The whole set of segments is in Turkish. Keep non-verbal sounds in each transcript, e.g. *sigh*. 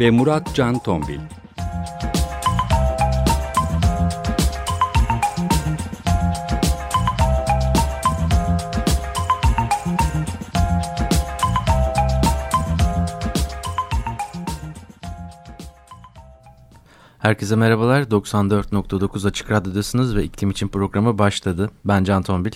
ve Murat Can Tombil. Herkese merhabalar. 94.9 Açık Radyo'dasınız ve iklim için programı başladı. Ben Can Tombil.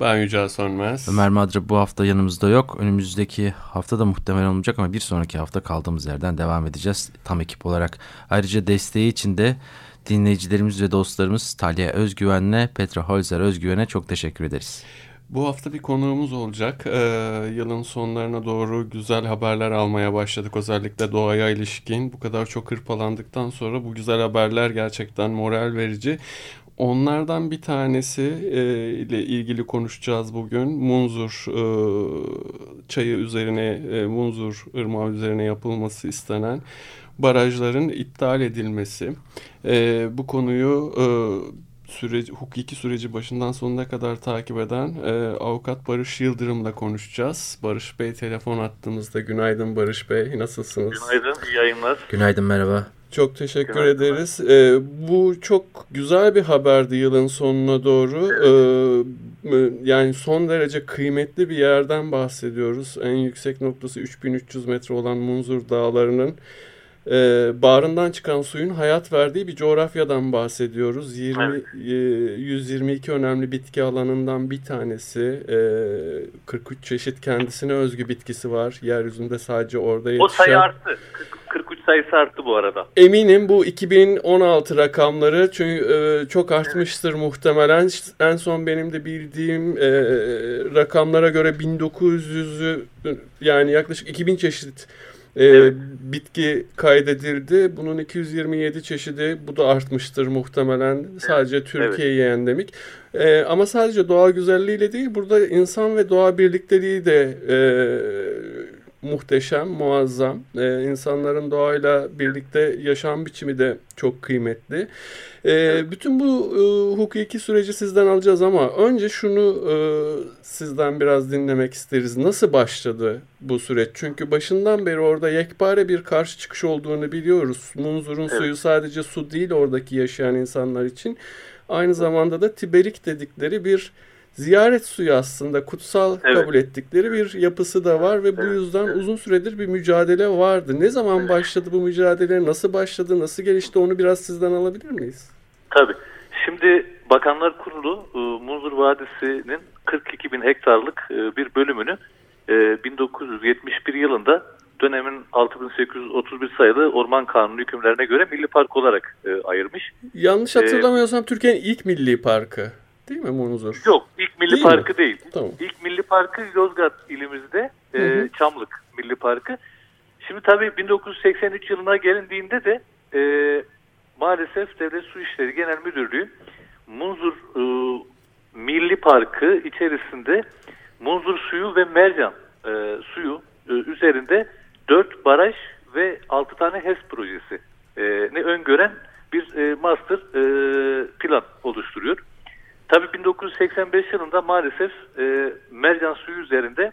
Ben Yücel Sönmez. Ömer Madra bu hafta yanımızda yok. Önümüzdeki hafta da muhtemelen olmayacak ama bir sonraki hafta kaldığımız yerden devam edeceğiz tam ekip olarak. Ayrıca desteği için de dinleyicilerimiz ve dostlarımız Talya Özgüven'le Petra Holzer Özgüven'e çok teşekkür ederiz. Bu hafta bir konuğumuz olacak. Ee, yılın sonlarına doğru güzel haberler almaya başladık. Özellikle doğaya ilişkin. Bu kadar çok hırpalandıktan sonra bu güzel haberler gerçekten moral verici. Onlardan bir tanesi e, ile ilgili konuşacağız bugün. Munzur e, çayı üzerine, e, Munzur ırmağı üzerine yapılması istenen barajların iptal edilmesi. E, bu konuyu e, süreci, hukuki süreci başından sonuna kadar takip eden e, avukat Barış Yıldırım'la konuşacağız. Barış Bey telefon attığımızda. Günaydın Barış Bey, nasılsınız? Günaydın, iyi yayınlar. Günaydın, merhaba. Çok teşekkür Günaydın. ederiz. Ee, bu çok güzel bir haberdi yılın sonuna doğru. Ee, yani son derece kıymetli bir yerden bahsediyoruz. En yüksek noktası 3300 metre olan Munzur Dağları'nın e, bağrından çıkan suyun hayat verdiği bir coğrafyadan bahsediyoruz. 20, evet. e, 122 önemli bitki alanından bir tanesi. E, 43 çeşit kendisine özgü bitkisi var. Yeryüzünde sadece orada yetişen. O sayı arttı. 43 sayısı arttı bu arada. Eminim bu 2016 rakamları çünkü e, çok artmıştır evet. muhtemelen. En son benim de bildiğim e, rakamlara göre 1900'ü yani yaklaşık 2000 çeşit e, evet. bitki kaydedildi. Bunun 227 çeşidi bu da artmıştır muhtemelen. Evet. Sadece Türkiye'ye evet. endemik. E, ama sadece doğa güzelliğiyle değil burada insan ve doğa birlikteliği de e, muhteşem, muazzam. Ee, insanların doğayla birlikte yaşam biçimi de çok kıymetli. Ee, bütün bu e, hukuki süreci sizden alacağız ama önce şunu e, sizden biraz dinlemek isteriz. Nasıl başladı bu süreç? Çünkü başından beri orada yekpare bir karşı çıkış olduğunu biliyoruz. Munzur'un evet. suyu sadece su değil oradaki yaşayan insanlar için. Aynı zamanda da tiberik dedikleri bir ziyaret suyu aslında kutsal evet. kabul ettikleri bir yapısı da var ve bu yüzden evet. uzun süredir bir mücadele vardı. Ne zaman evet. başladı bu mücadele, nasıl başladı, nasıl gelişti onu biraz sizden alabilir miyiz? Tabii. Şimdi Bakanlar Kurulu e, Muzur Vadisi'nin 42 bin hektarlık e, bir bölümünü 1971 e, yılında dönemin 6831 sayılı Orman Kanunu hükümlerine göre milli park olarak ayırmış. Yanlış hatırlamıyorsam ee, Türkiye'nin ilk milli parkı. Değil mi Munzur? Yok ilk milli değil parkı mi? değil. Tamam. İlk milli parkı Yozgat ilimizde e, Çamlık Milli Parkı. Şimdi tabii 1983 yılına gelindiğinde de e, maalesef Devlet Su İşleri Genel Müdürlüğü Munzur e, Milli Parkı içerisinde Munzur suyu ve mercan e, suyu e, üzerinde 4 baraj ve 6 tane HES projesi e, ne öngören bir e, master e, plan oluşturuyor. Tabii 1985 yılında maalesef e, mercan suyu üzerinde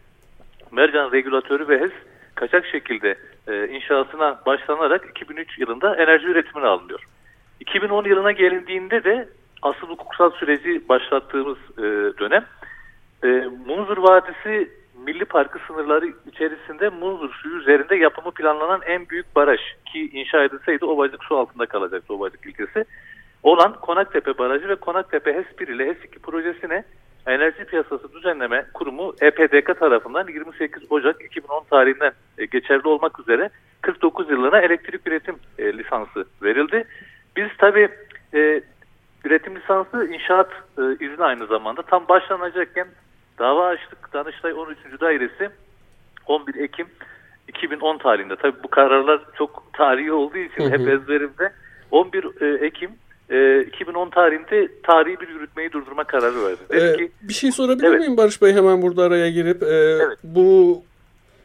mercan regülatörü ve HES kaçak şekilde e, inşasına başlanarak 2003 yılında enerji üretimine alınıyor. 2010 yılına gelindiğinde de asıl hukuksal süreci başlattığımız e, dönem e, Munzur Vadisi Milli Parkı sınırları içerisinde Munzur suyu üzerinde yapımı planlanan en büyük baraj ki inşa edilseydi Ovacık su altında kalacaktı Ovacık ilçesi olan Konaktepe Barajı ve Konaktepe HES1 ile HES2 projesine Enerji Piyasası Düzenleme Kurumu EPDK tarafından 28 Ocak 2010 tarihinden e, geçerli olmak üzere 49 yıllığına elektrik üretim e, lisansı verildi. Biz tabi e, üretim lisansı inşaat e, izni aynı zamanda tam başlanacakken dava açtık. Danıştay 13. Dairesi 11 Ekim 2010 tarihinde. Tabii bu kararlar çok tarihi olduğu için hep ezberimde. 11 e, Ekim e, 2010 tarihinde tarihi bir yürütmeyi durdurma kararı verdi. Dedi Ee, ki bir şey sorabilir Evet. miyim Barış Bey hemen burada araya girip? Ee, Bu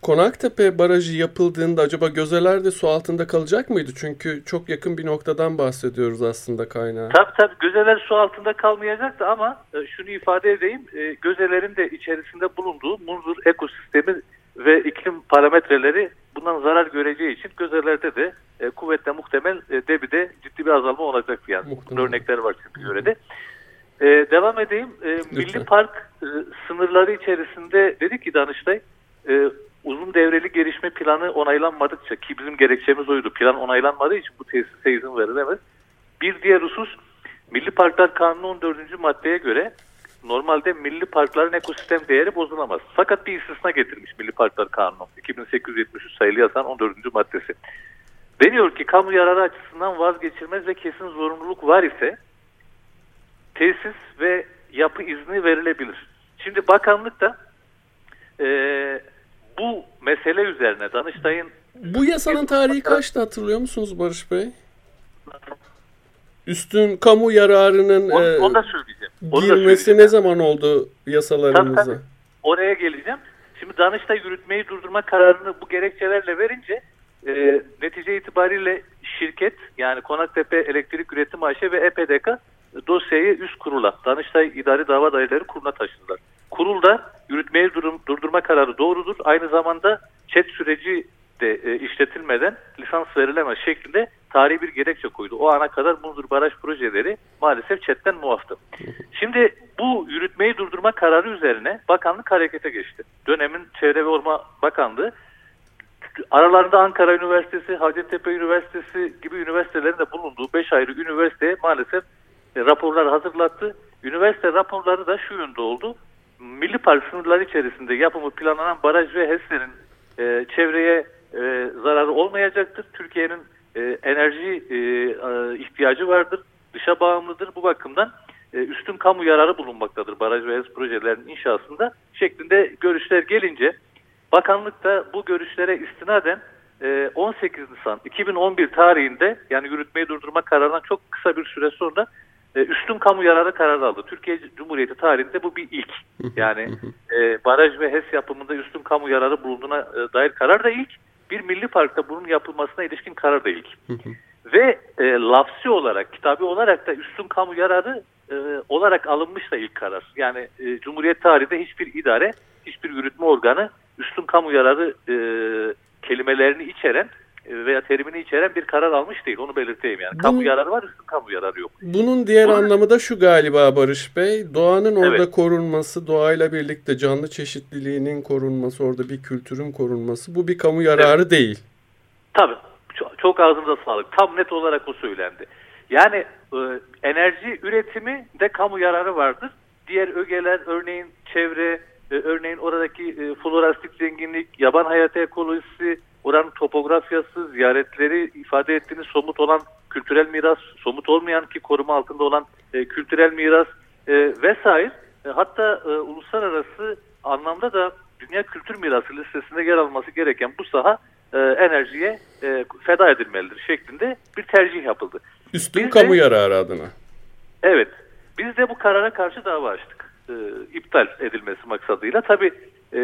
Konaktepe Barajı yapıldığında acaba gözeler de su altında kalacak mıydı? Çünkü çok yakın bir noktadan bahsediyoruz aslında kaynağı. Tabii tabii gözeler su altında kalmayacaktı ama e, şunu ifade edeyim. E, gözelerin de içerisinde bulunduğu Munzur ekosistemi ve iklim parametreleri bundan zarar göreceği için gözelerde de e, kuvvetle muhtemel e, debide ciddi bir azalma olacaktı yani. Muhtemelen. örnekler var çünkü yörede. E, devam edeyim. E, Milli Park e, sınırları içerisinde dedi ki Danıştay e, uzun devreli gelişme planı onaylanmadıkça ki bizim gerekçemiz oydu. Plan onaylanmadığı için bu tesise izin verilemez. Bir diğer husus Milli Parklar Kanunu 14. maddeye göre normalde milli parkların ekosistem değeri bozulamaz. Fakat bir istisna getirmiş Milli Parklar Kanunu 2873 sayılı yasan 14. maddesi. Deniyor ki kamu yararı açısından vazgeçilmez ve kesin zorunluluk var ise tesis ve yapı izni verilebilir. Şimdi bakanlık da e, bu mesele üzerine Danıştay'ın Bu yasanın tarihi kaçtı hatırlıyor musunuz Barış Bey? Üstün kamu yararının onu, e, onu da söyleyeceğim. Onu girmesi ne zaman oldu yasalarımıza? tabii. Oraya geleceğim. Şimdi Danıştay yürütmeyi durdurma kararını bu gerekçelerle verince e, netice itibariyle şirket yani Konaktepe Elektrik Üretim AŞ ve EPDK dosyayı üst kurula Danıştay İdari Dava Daireleri Kurulu'na taşıdılar. Kurulda yürütmeyi durum, durdurma kararı doğrudur. Aynı zamanda chat süreci de e, işletilmeden lisans verilemez şeklinde tarihi bir gerekçe koydu. O ana kadar Munzur Baraj projeleri maalesef chatten muaftı. Şimdi bu yürütmeyi durdurma kararı üzerine bakanlık harekete geçti. Dönemin Çevre ve Orman Bakanlığı aralarında Ankara Üniversitesi, Hacettepe Üniversitesi gibi üniversitelerin de bulunduğu 5 ayrı üniversiteye maalesef e, raporlar hazırlattı. Üniversite raporları da şu yönde oldu. Milli Park sınırları içerisinde yapımı planlanan baraj ve HES'lerin e, çevreye e, zararı olmayacaktır. Türkiye'nin e, enerji e, e, ihtiyacı vardır. Dışa bağımlıdır. Bu bakımdan e, üstün kamu yararı bulunmaktadır baraj ve HES projelerinin inşasında şeklinde görüşler gelince bakanlık da bu görüşlere istinaden e, 18 Nisan 2011 tarihinde yani yürütmeyi durdurma kararından çok kısa bir süre sonra e, üstün kamu yararı kararı aldı. Türkiye Cumhuriyeti tarihinde bu bir ilk. Yani e, baraj ve HES yapımında üstün kamu yararı bulunduğuna e, dair karar da ilk. Bir milli parkta bunun yapılmasına ilişkin karar da ilk. Ve e, lafsi olarak, kitabi olarak da üstün kamu yararı e, olarak alınmış da ilk karar. Yani e, Cumhuriyet tarihinde hiçbir idare, hiçbir yürütme organı üstün kamu yararı e, kelimelerini içeren veya terimini içeren bir karar almış değil. Onu belirteyim yani. Kamu Bu- yararı var, üstün kamu yararı yok. Bunun diğer Bunu- anlamı da şu galiba Barış Bey. Doğanın orada Evet. korunması, doğayla birlikte canlı çeşitliliğinin korunması, orada bir kültürün korunması. Bu bir kamu yararı değil. Tabii. Çok, çok ağzınıza sağlık. Tam net olarak o söylendi. Yani e, enerji üretimi de kamu yararı vardır. Diğer ögeler örneğin çevre, e, örneğin oradaki e, florastik zenginlik, yaban hayatı ekolojisi, oranın topografyası, ziyaretleri ifade ettiğiniz somut olan kültürel miras, somut olmayan ki koruma altında olan e, kültürel miras e, vesaire. E, hatta e, uluslararası anlamda da Dünya Kültür Mirası listesinde yer alması gereken bu saha e, enerjiye e, feda edilmelidir şeklinde bir tercih yapıldı. Üstün Biz kamu de- yararı adına. Evet. Biz de bu karara karşı dava açtık. E, iptal edilmesi maksadıyla. Tabii e,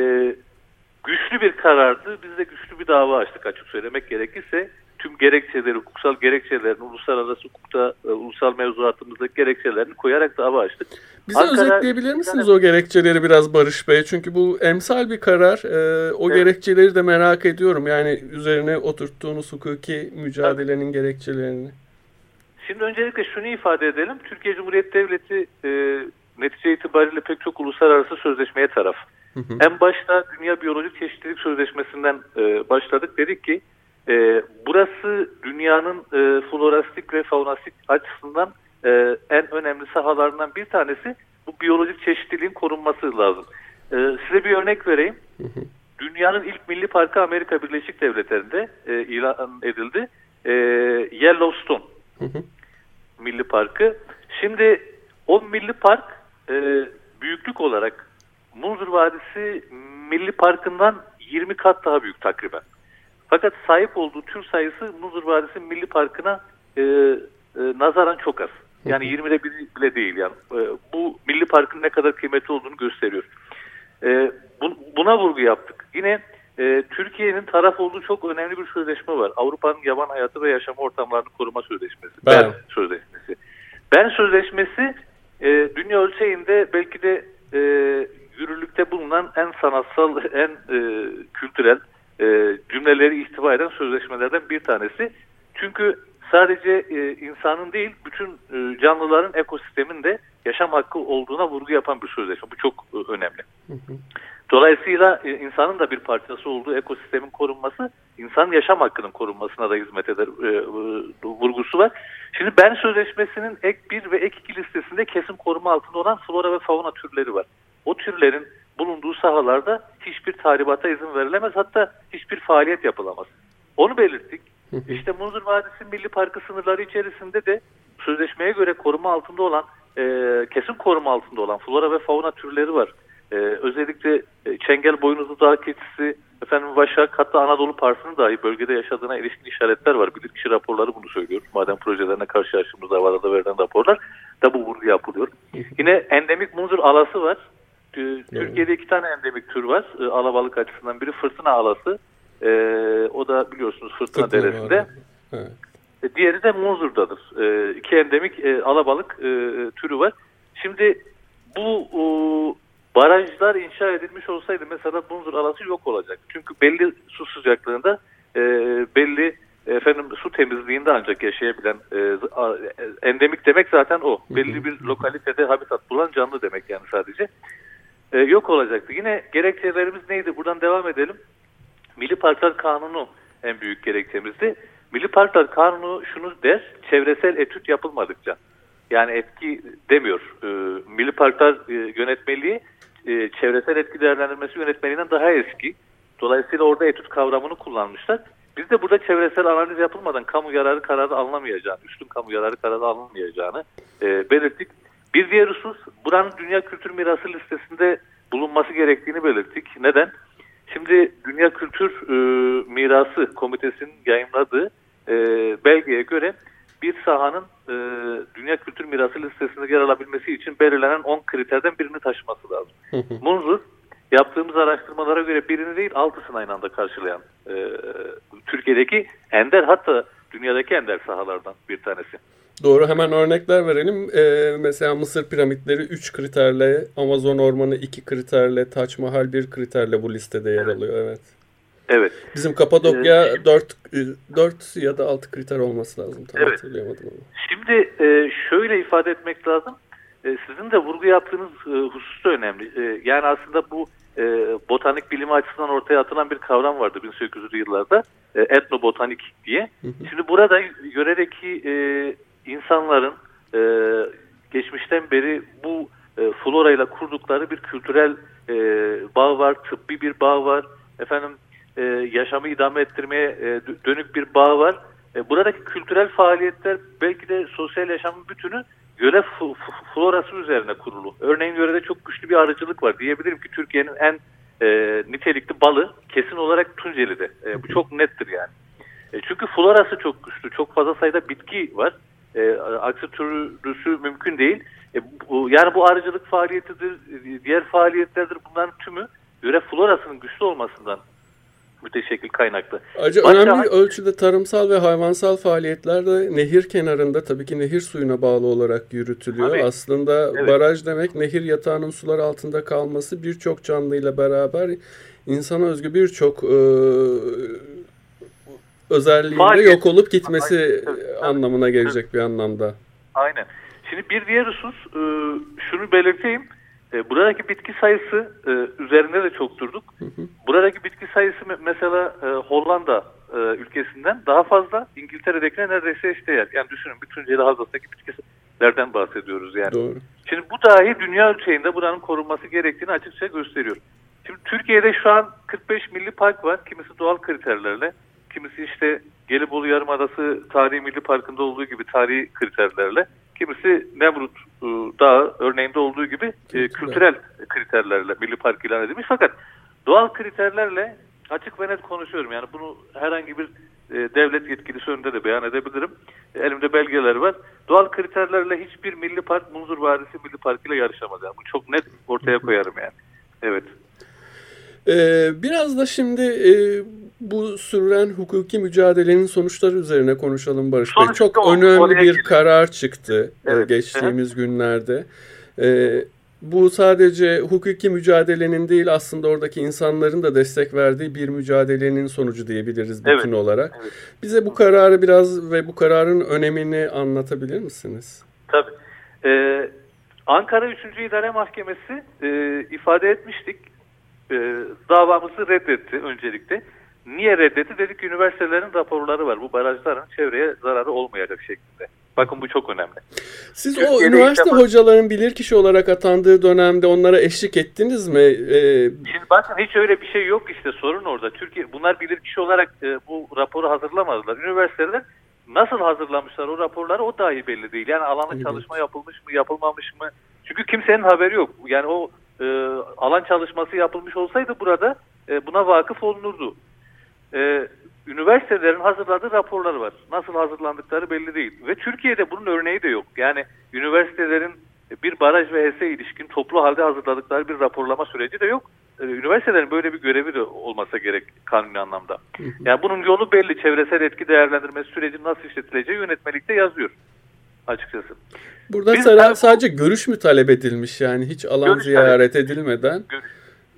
güçlü bir karardı. Biz de güçlü bir dava açtık açık söylemek gerekirse. Tüm gerekçeleri, hukuksal gerekçelerini, uluslararası hukukta, e, ulusal mevzuatımızdaki gerekçelerini koyarak dava açtık. Bize Ankara- özetleyebilir misiniz o gerekçeleri biraz Barış Bey? Çünkü bu emsal bir karar. Ee, o Evet. gerekçeleri de merak ediyorum. Yani üzerine oturttuğunuz hukuki mücadelenin gerekçelerini. Şimdi öncelikle şunu ifade edelim. Türkiye Cumhuriyeti Devleti e, netice itibariyle pek çok uluslararası sözleşmeye taraf. En başta Dünya Biyolojik Çeşitlilik Sözleşmesi'nden e, başladık. Dedik ki e, burası dünyanın e, florastik ve faunastik açısından e, en önemli sahalarından bir tanesi. Bu biyolojik çeşitliliğin korunması lazım. E, size bir örnek vereyim. Dünyanın ilk milli parkı Amerika Birleşik Devletleri'nde e, ilan edildi. E, Yellowstone Milli Parkı. Şimdi o milli park e, büyüklük olarak Vadisi Milli Parkı'ndan 20 kat daha büyük takriben. Fakat sahip olduğu tür sayısı Muzur Vadisi Milli Parkı'na e, e, nazaran çok az. Yani 20'de bir bile değil yani. E, bu Milli Park'ın ne kadar kıymetli olduğunu gösteriyor. E, bu, buna vurgu yaptık. Yine e, Türkiye'nin taraf olduğu çok önemli bir sözleşme var. Avrupa'nın yaban hayatı ve yaşam ortamlarını koruma sözleşmesi. Ben, ben Sözleşmesi. Ben Sözleşmesi e, dünya ölçeğinde belki de e, yürürlükte bulunan en sanatsal, en e, kültürel e, cümleleri ihtiva eden sözleşmelerden bir tanesi. Çünkü sadece e, insanın değil bütün e, canlıların ekosistemin de yaşam hakkı olduğuna vurgu yapan bir sözleşme. Bu çok e, önemli. Dolayısıyla e, insanın da bir parçası olduğu ekosistemin korunması insan yaşam hakkının korunmasına da hizmet eder e, e, vurgusu var. Şimdi Ben Sözleşmesi'nin ek 1 ve ek 2 listesinde kesin koruma altında olan flora ve fauna türleri var. O türlerin bulunduğu sahalarda hiçbir tahribata izin verilemez hatta hiçbir faaliyet yapılamaz. Onu belirttik. İşte Munzur Vadisi Milli Parkı sınırları içerisinde de sözleşmeye göre koruma altında olan e, kesin koruma altında olan flora ve fauna türleri var. E, özellikle e, çengel boynuzlu dağ keçisi, efendim vaşak hatta Anadolu parsının dahi bölgede yaşadığına ilişkin işaretler var. Bilirkişi raporları bunu söylüyor. Maden projelerine karşı açtığımız havada verilen raporlar da bu vurgu yapılıyor. Yine endemik munzur alası var. Türkiye'de iki tane endemik tür var. E, alabalık açısından biri fırtına alası. E, o da biliyorsunuz fırtına, fırtına deresinde. Evet. E, diğeri de Munzur'dadır. E, iki endemik e, alabalık e, türü var. Şimdi bu e, barajlar inşa edilmiş olsaydı mesela Munzur alası yok olacak. Çünkü belli su sıcaklığında e, belli efendim su temizliğinde ancak yaşayabilen e, endemik demek zaten o. Belli bir lokalitede habitat bulan canlı demek yani sadece. E, yok olacaktı. Yine gerekçelerimiz neydi? Buradan devam edelim. Milli Parklar Kanunu en büyük gerekçemizdi. Milli Parklar Kanunu şunu der, çevresel etüt yapılmadıkça. Yani etki demiyor. E, Milli Parklar e, yönetmeliği e, çevresel etki değerlendirmesi yönetmeliğinden daha eski. Dolayısıyla orada etüt kavramını kullanmışlar. Biz de burada çevresel analiz yapılmadan kamu yararı kararı alınamayacağını, üstün kamu yararı kararı alınamayacağını e, belirttik. Bir diğer husus buranın Dünya Kültür Mirası listesinde bulunması gerektiğini belirttik. Neden? Şimdi Dünya Kültür e, Mirası Komitesi'nin yayınladığı e, belgeye göre bir sahanın e, Dünya Kültür Mirası listesinde yer alabilmesi için belirlenen 10 kriterden birini taşıması lazım. Munzur yaptığımız araştırmalara göre birini değil altısını aynı anda karşılayan e, Türkiye'deki ender hatta dünyadaki ender sahalardan bir tanesi. Doğru hemen örnekler verelim. Ee, mesela Mısır piramitleri 3 kriterle, Amazon ormanı 2 kriterle, Taç Mahal 1 kriterle bu listede yer alıyor. Evet. Evet. Bizim Kapadokya ee, 4, 4 ya da 6 kriter olması lazım. Tam evet. hatırlayamadım ama. Şimdi e, şöyle ifade etmek lazım. E, sizin de vurgu yaptığınız e, husus da önemli. E, yani aslında bu e, botanik bilimi açısından ortaya atılan bir kavram vardı 1800'lü yıllarda. E, etnobotanik diye. Hı hı. Şimdi burada yöredeki e, insanların e, geçmişten beri bu e, flora ile kurdukları bir kültürel e, bağ var, tıbbi bir bağ var, efendim e, yaşamı idame ettirmeye e, dönük bir bağ var. E, buradaki kültürel faaliyetler belki de sosyal yaşamın bütünü göre florası üzerine kurulu. Örneğin yörede çok güçlü bir arıcılık var. Diyebilirim ki Türkiye'nin en e, nitelikli balı kesin olarak Tunceli'de. E, bu çok nettir yani. E, çünkü florası çok güçlü. Çok fazla sayıda bitki var. E, aksi türlüsü mümkün değil. E, bu, yani bu arıcılık faaliyetidir, diğer faaliyetlerdir. Bunların tümü yöre florasının güçlü olmasından müteşekkil kaynaklı. Ayrıca Başka... önemli ölçüde tarımsal ve hayvansal faaliyetler de nehir kenarında tabii ki nehir suyuna bağlı olarak yürütülüyor. Tabii. Aslında evet. baraj demek nehir yatağının sular altında kalması birçok canlıyla beraber insana özgü birçok e, özelliğinde yok olup gitmesi Aynen. Anlamına gelecek bir anlamda. Aynen. Şimdi bir diğer husus e, şunu belirteyim. E, buradaki bitki sayısı e, üzerinde de çok durduk. Hı hı. Buradaki bitki sayısı mesela e, Hollanda e, ülkesinden daha fazla İngiltere'dekine neredeyse eşdeğer. Yani düşünün bütün Celi Havzası'ndaki bitkilerden bahsediyoruz yani. Doğru. Şimdi bu dahi dünya ölçeğinde buranın korunması gerektiğini açıkça gösteriyor. Şimdi Türkiye'de şu an 45 milli park var. Kimisi doğal kriterlerle, kimisi işte Gelibolu Yarımadası Tarihi Milli Parkı'nda olduğu gibi tarihi kriterlerle. Kimisi Nemrut e, Dağı örneğinde olduğu gibi e, kültürel kriterlerle Milli Park ilan edilmiş. Fakat doğal kriterlerle açık ve net konuşuyorum. Yani bunu herhangi bir e, devlet yetkilisi önünde de beyan edebilirim. E, elimde belgeler var. Doğal kriterlerle hiçbir milli park Munzur Vadisi Milli Park ile yarışamaz. Yani bu çok net ortaya koyarım yani. Evet. Ee, biraz da şimdi e, bu süren hukuki mücadelenin sonuçları üzerine konuşalım Barış Bey. Çok önemli bir karar çıktı e, evet. geçtiğimiz evet. günlerde. Ee, bu sadece hukuki mücadelenin değil aslında oradaki insanların da destek verdiği bir mücadelenin sonucu diyebiliriz bütün evet. olarak. Evet. Bize bu kararı biraz ve bu kararın önemini anlatabilir misiniz? Tabii. Ee, Ankara 3. İdare Mahkemesi e, ifade etmiştik. E, davamızı reddetti öncelikle. Niye reddetti? Dedik üniversitelerin raporları var. Bu barajların çevreye zararı olmayacak şeklinde. Bakın bu çok önemli. Siz Türkiye'de o üniversite defa... hocaların bilirkişi olarak atandığı dönemde onlara eşlik ettiniz mi? Ee... Şimdi bakın hiç öyle bir şey yok işte sorun orada. Türkiye bunlar bilirkişi olarak e, bu raporu hazırlamadılar. Üniversiteler nasıl hazırlamışlar o raporları o dahi belli değil. Yani alanda evet. çalışma yapılmış mı yapılmamış mı? Çünkü kimsenin haberi yok. Yani o e, alan çalışması yapılmış olsaydı burada e, buna vakıf olunurdu. E, üniversitelerin hazırladığı raporlar var. Nasıl hazırlandıkları belli değil. Ve Türkiye'de bunun örneği de yok. Yani üniversitelerin bir baraj ve HES'e ilişkin toplu halde hazırladıkları bir raporlama süreci de yok. Ee, üniversitelerin böyle bir görevi de olmasa gerek kanuni anlamda. Yani bunun yolu belli. Çevresel etki değerlendirmesi süreci nasıl işletileceği yönetmelikte yazıyor açıkçası. Burada Biz, sadece, sadece görüş mü talep edilmiş yani hiç alan ziyaret talep, edilmeden? Görüş,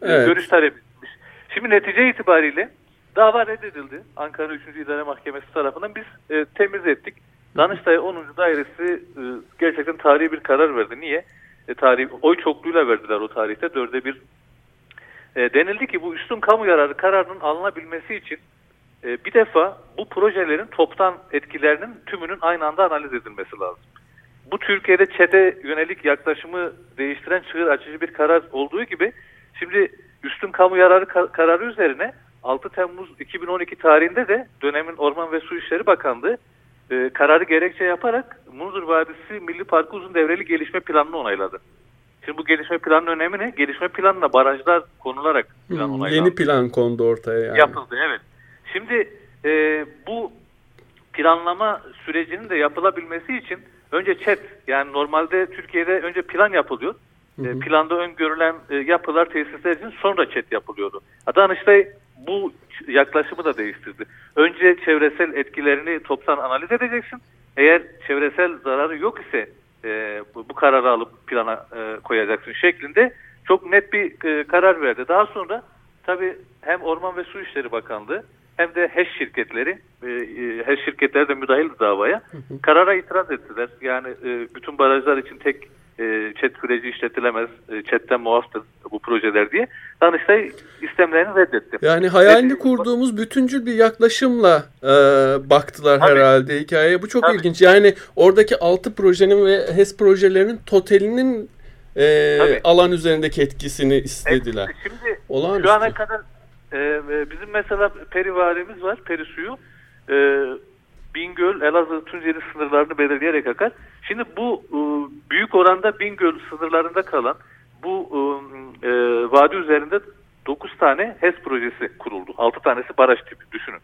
evet. görüş talep edilmiş. Şimdi netice itibariyle Dava reddedildi. Ankara 3. İdare Mahkemesi tarafından biz e, temiz ettik. Danıştay 10. Dairesi e, gerçekten tarihi bir karar verdi. Niye? E, tarih, oy çokluğuyla verdiler o tarihte. Dörde bir. E, denildi ki bu üstün kamu yararı kararının alınabilmesi için e, bir defa bu projelerin toptan etkilerinin tümünün aynı anda analiz edilmesi lazım. Bu Türkiye'de çete yönelik yaklaşımı değiştiren çığır açıcı bir karar olduğu gibi şimdi üstün kamu yararı kararı üzerine 6 Temmuz 2012 tarihinde de dönemin Orman ve Su İşleri Bakanlığı e, kararı gerekçe yaparak Munzur Vadisi Milli Parkı uzun devreli gelişme planını onayladı. Şimdi bu gelişme planının önemi ne? Gelişme planına barajlar konularak plan hmm, onaylandı. Yeni plan kondu ortaya yani. Yapıldı evet. Şimdi e, bu planlama sürecinin de yapılabilmesi için önce ÇED yani normalde Türkiye'de önce plan yapılıyor. Hı hı. E, planda öngörülen e, yapılar tesisler için sonra ÇED yapılıyordu. Danıştay bu yaklaşımı da değiştirdi. Önce çevresel etkilerini toptan analiz edeceksin. Eğer çevresel zararı yok ise e, bu, bu kararı alıp plana e, koyacaksın şeklinde çok net bir e, karar verdi. Daha sonra tabii hem Orman ve Su İşleri Bakanlığı hem de HES şirketleri, e, e HES şirketleri de müdahil davaya karara itiraz ettiler. Yani e, bütün barajlar için tek e, chat süreci işletilemez, e, chatten muaftır bu projeler diye Danıştay istemlerini reddetti. Yani hayalini kurduğumuz bütüncül bir yaklaşımla e, baktılar tabii, herhalde hikayeye. Bu çok tabii. ilginç. Yani oradaki altı projenin ve HES projelerinin totalinin e, alan üzerindeki etkisini istediler. Evet, şimdi Olağanüstü. şu ana kadar e, e, bizim mesela perivarimiz var, peri suyu. E, Bingöl, Elazığ, Tunceli sınırlarını belirleyerek akar. Şimdi bu e, büyük oranda Bingöl sınırlarında kalan bu e, e vadi üzerinde 9 tane HES projesi kuruldu. 6 tanesi baraj tipi düşünün.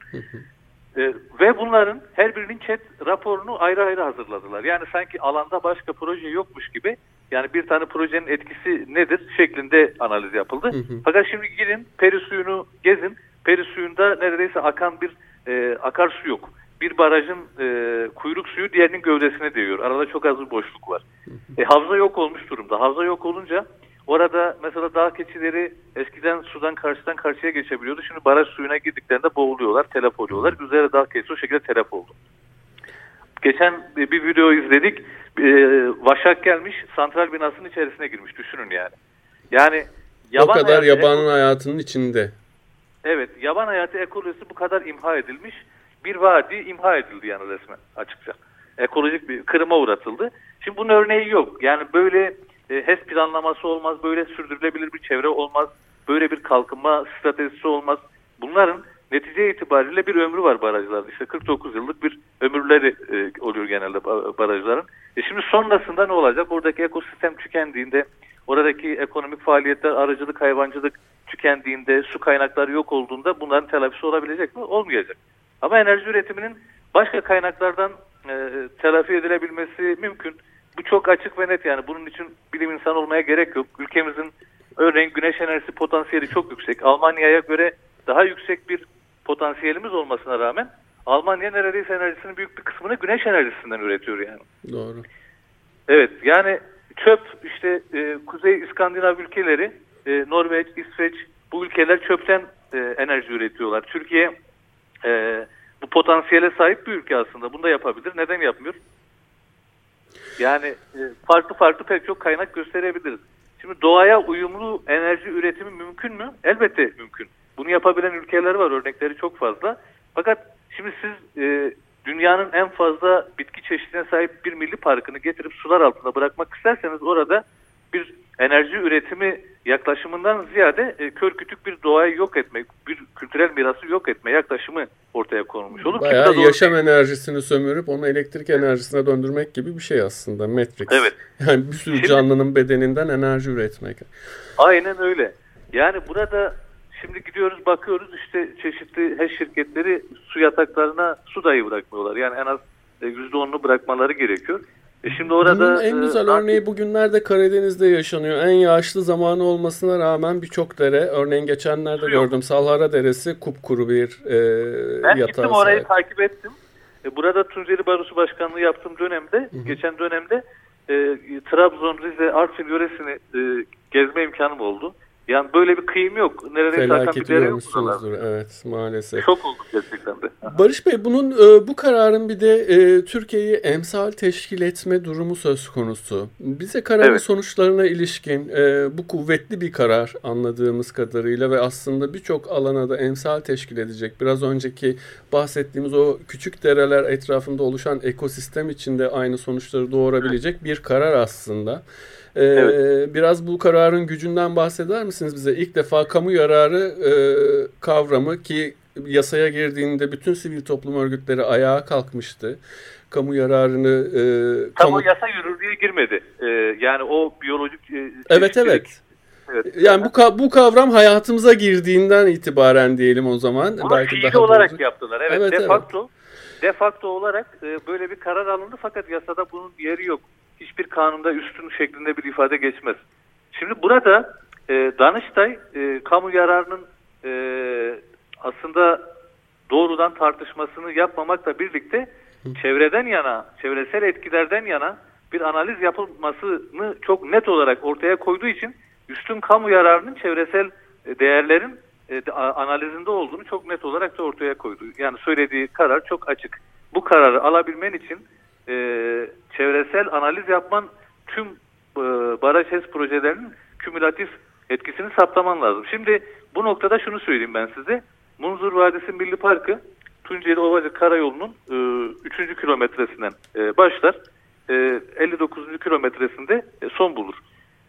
e, ve bunların her birinin chat raporunu ayrı ayrı hazırladılar. Yani sanki alanda başka proje yokmuş gibi yani bir tane projenin etkisi nedir şeklinde analiz yapıldı. Fakat şimdi gidin peri suyunu gezin. Peri suyunda neredeyse akan bir e, akarsu yok bir barajın e, kuyruk suyu diğerinin gövdesine değiyor. Arada çok az bir boşluk var. E, havza yok olmuş durumda. Havza yok olunca orada mesela dağ keçileri eskiden sudan karşıdan karşıya geçebiliyordu. Şimdi baraj suyuna girdiklerinde boğuluyorlar, telef oluyorlar. Üzeri dağ keçisi o şekilde telef oldu. Geçen bir video izledik. E, Vaşak gelmiş santral binasının içerisine girmiş. Düşünün yani. Yani yaban o kadar yabanın hayatının içinde. Evet, yaban hayatı ekolojisi bu kadar imha edilmiş bir vadi imha edildi yani resmen açıkça. Ekolojik bir kırıma uğratıldı. Şimdi bunun örneği yok. Yani böyle e, HES planlaması olmaz, böyle sürdürülebilir bir çevre olmaz, böyle bir kalkınma stratejisi olmaz. Bunların netice itibariyle bir ömrü var barajlarda. İşte 49 yıllık bir ömürleri e, oluyor genelde barajların. E şimdi sonrasında ne olacak? Oradaki ekosistem tükendiğinde, oradaki ekonomik faaliyetler, arıcılık, hayvancılık tükendiğinde, su kaynakları yok olduğunda bunların telafisi olabilecek mi? Olmayacak. Ama enerji üretiminin başka kaynaklardan e, telafi edilebilmesi mümkün. Bu çok açık ve net yani. Bunun için bilim insanı olmaya gerek yok. Ülkemizin örneğin güneş enerjisi potansiyeli çok yüksek. Almanya'ya göre daha yüksek bir potansiyelimiz olmasına rağmen Almanya neredeyse enerjisinin büyük bir kısmını güneş enerjisinden üretiyor yani. Doğru. Evet yani çöp işte e, Kuzey İskandinav ülkeleri e, Norveç, İsveç bu ülkeler çöpten e, enerji üretiyorlar. Türkiye e, bu potansiyele sahip bir ülke aslında. Bunu da yapabilir. Neden yapmıyor? Yani e, farklı farklı pek çok kaynak gösterebiliriz. Şimdi doğaya uyumlu enerji üretimi mümkün mü? Elbette mümkün. Bunu yapabilen ülkeler var. Örnekleri çok fazla. Fakat şimdi siz e, dünyanın en fazla bitki çeşidine sahip bir milli parkını getirip sular altında bırakmak isterseniz orada bir enerji üretimi yaklaşımından ziyade e, kör kütük bir doğayı yok etmek, bir kültürel mirası yok etme yaklaşımı ortaya konulmuş olur. Bayağı yaşam doğru... enerjisini sömürüp onu elektrik enerjisine döndürmek gibi bir şey aslında Matrix. Evet. *laughs* Yani bir sürü Şimdi, canlının bedeninden enerji üretmek. Aynen öyle. Yani burada Şimdi gidiyoruz bakıyoruz işte çeşitli HES şirketleri su yataklarına su dahi bırakmıyorlar. Yani en az %10'unu bırakmaları gerekiyor. E şimdi orada Bunun en güzel e, örneği bugünlerde Karadeniz'de yaşanıyor. En yağışlı zamanı olmasına rağmen birçok dere, örneğin geçenlerde gördüm Salhara Deresi kupkuru bir e, Ben gittim orayı sahip. takip ettim. E, burada Tunceli Barosu Başkanlığı yaptığım dönemde, hı hı. geçen dönemde e, Trabzon, Rize, Artvin yöresini e, gezme imkanım oldu. Yani böyle bir kıyım yok. Neredeyse Felaket görmüşsünüzdür. Evet maalesef. Şok olduk gerçekten de. *laughs* Barış Bey bunun e, bu kararın bir de e, Türkiye'yi emsal teşkil etme durumu söz konusu. Bize kararın evet. sonuçlarına ilişkin e, bu kuvvetli bir karar anladığımız kadarıyla ve aslında birçok alana da emsal teşkil edecek. Biraz önceki bahsettiğimiz o küçük dereler etrafında oluşan ekosistem içinde aynı sonuçları doğurabilecek bir karar aslında. Ee, evet. Biraz bu kararın gücünden bahseder misiniz bize? İlk defa kamu yararı e, kavramı ki yasaya girdiğinde bütün sivil toplum örgütleri ayağa kalkmıştı. Kamu yararını... E, kamu... Tam yasa yürürlüğe girmedi. E, yani o biyolojik... E, evet evet. Evet. Yani bu bu kavram hayatımıza girdiğinden itibaren diyelim o zaman. Bunu Belki daha olarak doğrusu. yaptılar. Evet, evet de facto evet. de facto olarak e, böyle bir karar alındı fakat yasada bunun yeri yok hiçbir kanunda üstün şeklinde bir ifade geçmez. Şimdi burada e, Danıştay e, kamu yararının e, aslında doğrudan tartışmasını yapmamakla birlikte çevreden yana, çevresel etkilerden yana bir analiz yapılmasını çok net olarak ortaya koyduğu için üstün kamu yararının çevresel e, değerlerin e, analizinde olduğunu çok net olarak da ortaya koydu. Yani söylediği karar çok açık. Bu kararı alabilmen için e, çevresel analiz yapman tüm e, baraj HES projelerinin kümülatif etkisini saptaman lazım. Şimdi bu noktada şunu söyleyeyim ben size. Munzur Vadisi Milli Parkı Tunceli Ovacık Karayolu'nun e, 3. kilometresinden e, başlar. E, 59. kilometresinde e, son bulur.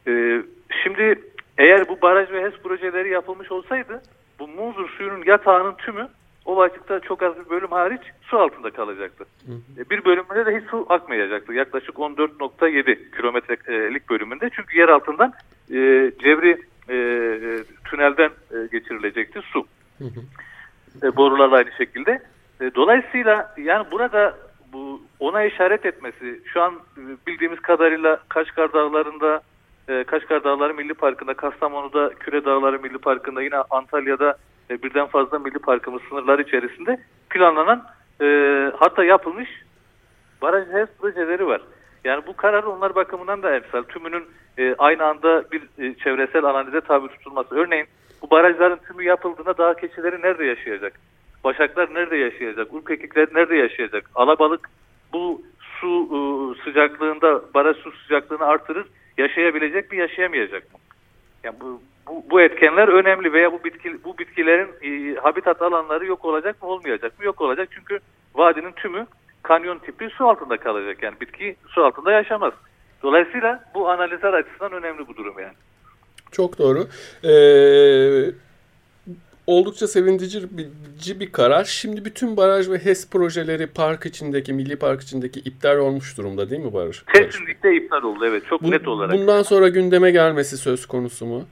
E, şimdi eğer bu baraj ve HES projeleri yapılmış olsaydı bu Munzur suyunun yatağının tümü o vakıfta çok az bir bölüm hariç su altında kalacaktı. Hı hı. E, bir bölümünde de hiç su akmayacaktı. Yaklaşık 14.7 kilometrelik bölümünde. Çünkü yer altından e, cevri e, tünelden e, geçirilecekti su. Hı hı. E, borularla aynı şekilde. E, dolayısıyla yani burada bu ona işaret etmesi şu an bildiğimiz kadarıyla Kaşgar Dağları'nda e, Kaşgar Dağları Milli Parkı'nda, Kastamonu'da Küre Dağları Milli Parkı'nda, yine Antalya'da e, birden fazla milli parkımız sınırları içerisinde planlanan e, hatta yapılmış baraj HES projeleri var. Yani bu karar onlar bakımından da emsal. Tümünün e, aynı anda bir e, çevresel analize tabi tutulması. Örneğin bu barajların tümü yapıldığında dağ keçileri nerede yaşayacak? Başaklar nerede yaşayacak? Urkekikler nerede yaşayacak? Alabalık bu su e, sıcaklığında, baraj su sıcaklığını artırır. Yaşayabilecek mi, yaşayamayacak mı? Yani bu, bu, bu etkenler önemli veya bu bitki bu bitkilerin e, habitat alanları yok olacak mı olmayacak mı? Yok olacak çünkü vadinin tümü kanyon tipi su altında kalacak. Yani bitki su altında yaşamaz. Dolayısıyla bu analizler açısından önemli bu durum yani. Çok doğru. Ee, oldukça sevindirici bir, bir karar. Şimdi bütün baraj ve HES projeleri park içindeki, milli park içindeki iptal olmuş durumda değil mi Barış? Kesinlikle iptal oldu evet çok Bu, net olarak. Bundan sonra gündeme gelmesi söz konusu mu?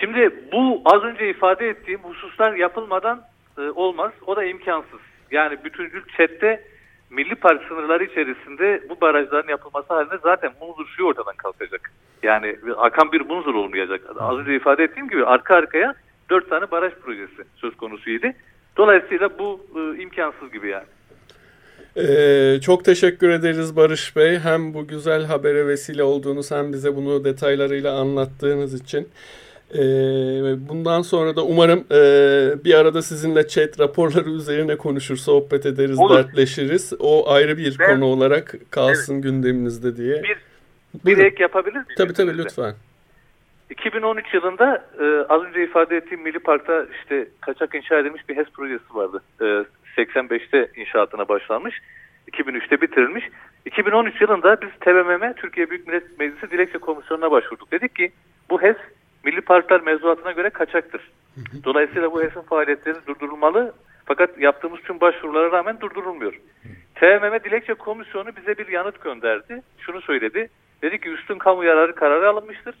Şimdi bu az önce ifade ettiğim hususlar yapılmadan e, olmaz. O da imkansız. Yani bütüncül chatte Milli Park sınırları içerisinde bu barajların yapılması halinde zaten Munzur suyu ortadan kalkacak. Yani akan bir Munzur olmayacak. Az önce ifade ettiğim gibi arka arkaya dört tane baraj projesi söz konusuydu. Dolayısıyla bu e, imkansız gibi yani. Ee, çok teşekkür ederiz Barış Bey. Hem bu güzel habere vesile olduğunuz hem bize bunu detaylarıyla anlattığınız için. Ee, bundan sonra da umarım e, bir arada sizinle chat raporları üzerine konuşur, sohbet ederiz, Olur. dertleşiriz. O ayrı bir ben, konu olarak kalsın evet. gündeminizde diye. Bir, bir ek yapabilir miyim? Tabii tabii lütfen. 2013 yılında e, az önce ifade ettiğim Milli Park'ta işte kaçak inşa edilmiş bir HES projesi vardı. E, 85'te inşaatına başlanmış. 2003'te bitirilmiş. 2013 yılında biz TBMM Türkiye Büyük Millet Meclisi Dilekçe Komisyonu'na başvurduk. Dedik ki bu HES Milli Parklar mevzuatına göre kaçaktır. Dolayısıyla bu HES'in faaliyetleri durdurulmalı. Fakat yaptığımız tüm başvurulara rağmen durdurulmuyor. TBMM Dilekçe Komisyonu bize bir yanıt gönderdi. Şunu söyledi. Dedi ki üstün kamu yararı kararı alınmıştır.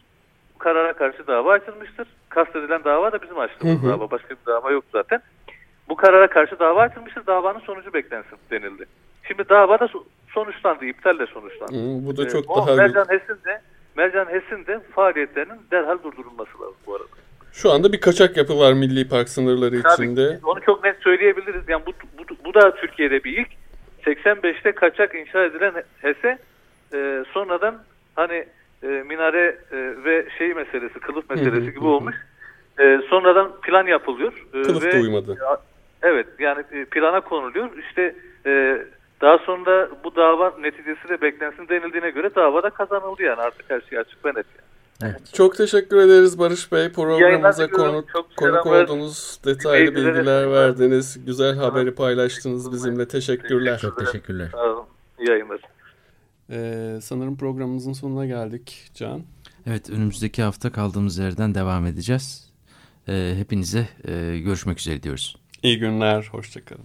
Bu karara karşı dava açılmıştır. Kastedilen dava da bizim açtığımız dava. Başka bir dava yok zaten. Bu karara karşı dava açılmıştır. Davanın sonucu beklensin denildi. Şimdi dava da sonuçlandı. iptalle sonuçlandı. Hmm, bu da çok ee, daha... Mercan Hes'in de, Mercan Hes'in de faaliyetlerinin derhal durdurulması lazım bu arada. Şu anda bir kaçak yapı var Milli Park sınırları Tabii, içinde. Onu çok net söyleyebiliriz. Yani bu, bu, bu da Türkiye'de bir ilk. 85'te kaçak inşa edilen HES'e e, sonradan hani e, minare e, ve şey meselesi, kılıf meselesi gibi olmuş. E, sonradan plan yapılıyor. E, kılıf ve, da uymadı. Evet yani e, plana konuluyor. İşte e, daha sonra bu dava neticesi de beklensin denildiğine göre davada kazanıldı yani artık her şey açık ve net. Yani. Evet. Çok teşekkür ederiz Barış Bey. Programımıza konu, konuk oldunuz. Detaylı bilgiler verdiniz. Güzel haberi paylaştınız bizimle. Teşekkürler. Çok teşekkürler. Sağ olun. İyi yayınlar. Ee, sanırım programımızın sonuna geldik Can. Evet önümüzdeki hafta kaldığımız yerden devam edeceğiz. Ee, hepinize e, görüşmek üzere diyoruz. İyi günler, hoşçakalın.